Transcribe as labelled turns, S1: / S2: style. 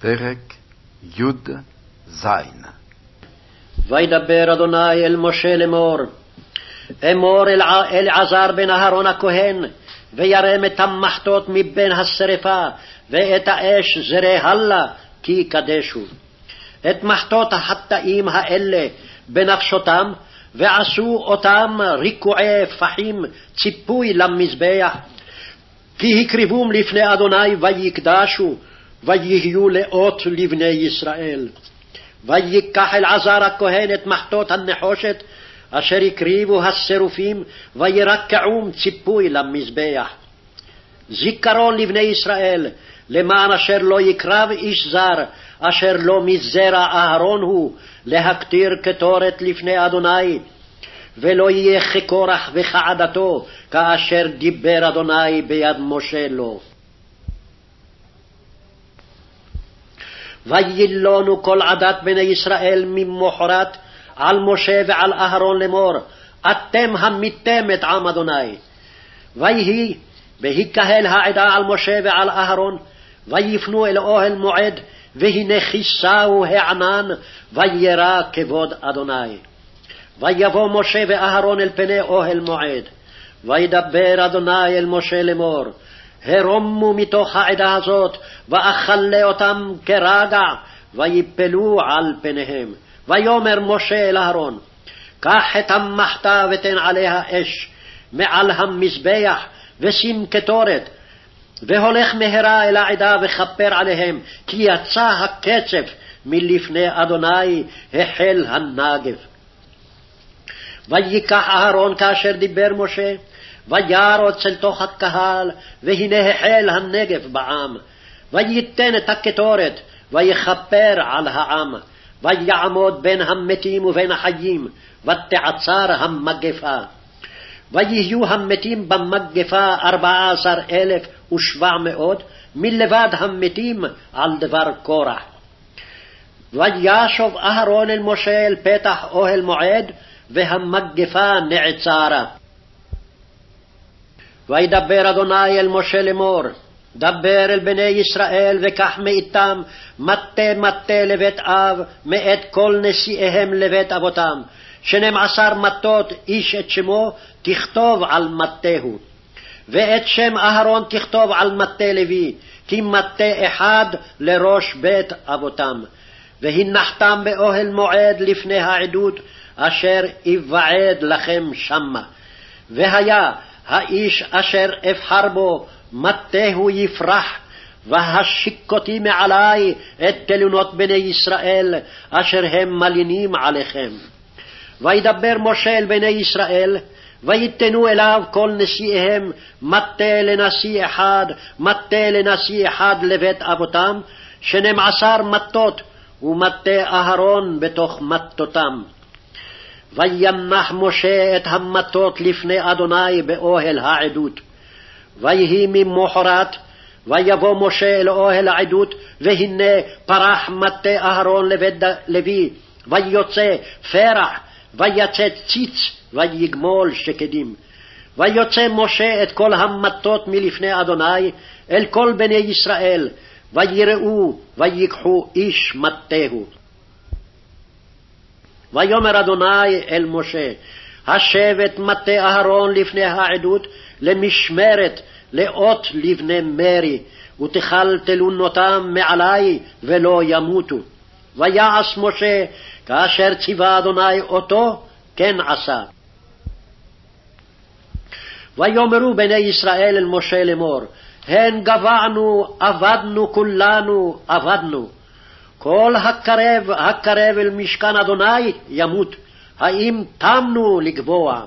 S1: פרק י"ז
S2: וידבר אדוני אל משה לאמור, אמור אל אלעזר בן אהרון הכהן, וירם את המחטות מבין השרפה, ואת האש זרי הלה, כי יקדשו. את מחטות החטאים האלה בנפשותם, ועשו אותם ריקועי פחים ציפוי למזבח, כי הקריבום לפני אדוני ויקדשו, ויהיו לאות לבני ישראל. ויקח אלעזר הכהן את מחטות הנחושת, אשר הקריבו השרופים, וירקעום ציפוי למזבח. זיכרון לבני ישראל, למען אשר לא יקרב איש זר, אשר לא מזרע אהרון הוא, להקטיר קטורת לפני אדוני, ולא יהיה כקורח וכעדתו, כאשר דיבר אדוני ביד משה לו. וילונו כל עדת בני ישראל ממוחרת על משה ועל אהרון לאמור, אתם המיתם את עם אדוני. ויהי, והיקהל העדה על משה ועל אהרון, ויפנו אל אוהל מועד, והנה כיסהו הענן, וירא כבוד אדוני. ויבוא משה ואהרון אל פני אוהל מועד. וידבר אדוני אל משה לאמור, הרומו מתוך העדה הזאת, ואכלה אותם כרגע, ויפלו על פניהם. ויאמר משה אל אהרון, קח את המחתה ותן עליה אש, מעל המזבח, ושים קטורת, והולך מהרה אל העדה וכפר עליהם, כי יצא הקצף מלפני אדוני, החל הנגב. ויקח אהרון כאשר דיבר משה, וירוץ אל תוך הקהל, והנה החל הנגף בעם. וייתן את הקטורת, ויכפר על העם. ויעמוד בין המתים ובין החיים, ותעצר המגפה. ויהיו המתים במגפה ארבעה עשר אלף ושבע מאות, מלבד המתים על דבר קורח. וישוב אהרון אל משה אל פתח אוהל מועד, והמגפה נעצרה. וידבר אדוני אל משה לאמור, דבר אל בני ישראל וקח מאיתם מטה מטה לבית אב מאת כל נשיאיהם לבית אבותם, שנים עשר מטות איש את שמו תכתוב על מטהו. ואת שם אהרון תכתוב על מטה לוי, כי מטה אחד לראש בית אבותם. והנחתם באוהל מועד לפני העדות, אשר אבעד לכם שמה. והיה האיש אשר אבחר בו, מטהו יפרח, והשיקותי מעלי את תלונות בני ישראל, אשר הם מלינים עליכם. וידבר משה אל בני ישראל, ויתנו אליו כל נשיאיהם מטה לנשיא אחד, מטה לנשיא אחד לבית אבותם, שנים עשר מטות, ומטה אהרון בתוך מטותם. וינח משה את המטות לפני אדוני באוהל העדות. ויהי ממוחרת, ויבוא משה אל אוהל העדות, והנה פרח מטה אהרון לבית לוי, ויוצא פרח, ויצא ציץ, ויגמול שקדים. ויוצא משה את כל המטות מלפני אדוני אל כל בני ישראל, ויראו, ויקחו איש מטהו. ויאמר אדוני אל משה, השב את מטה אהרון לפני העדות למשמרת, לאות לבני מרי, ותכל תלונותם מעלי, ולא ימותו. ויעש משה, כאשר ציווה אדוני אותו, כן עשה. ויאמרו בני ישראל אל משה לאמור, הן גבענו, אבדנו כולנו, אבדנו. כל הקרב, הקרב אל משכן אדוני, ימות. האם תמנו לגבוע?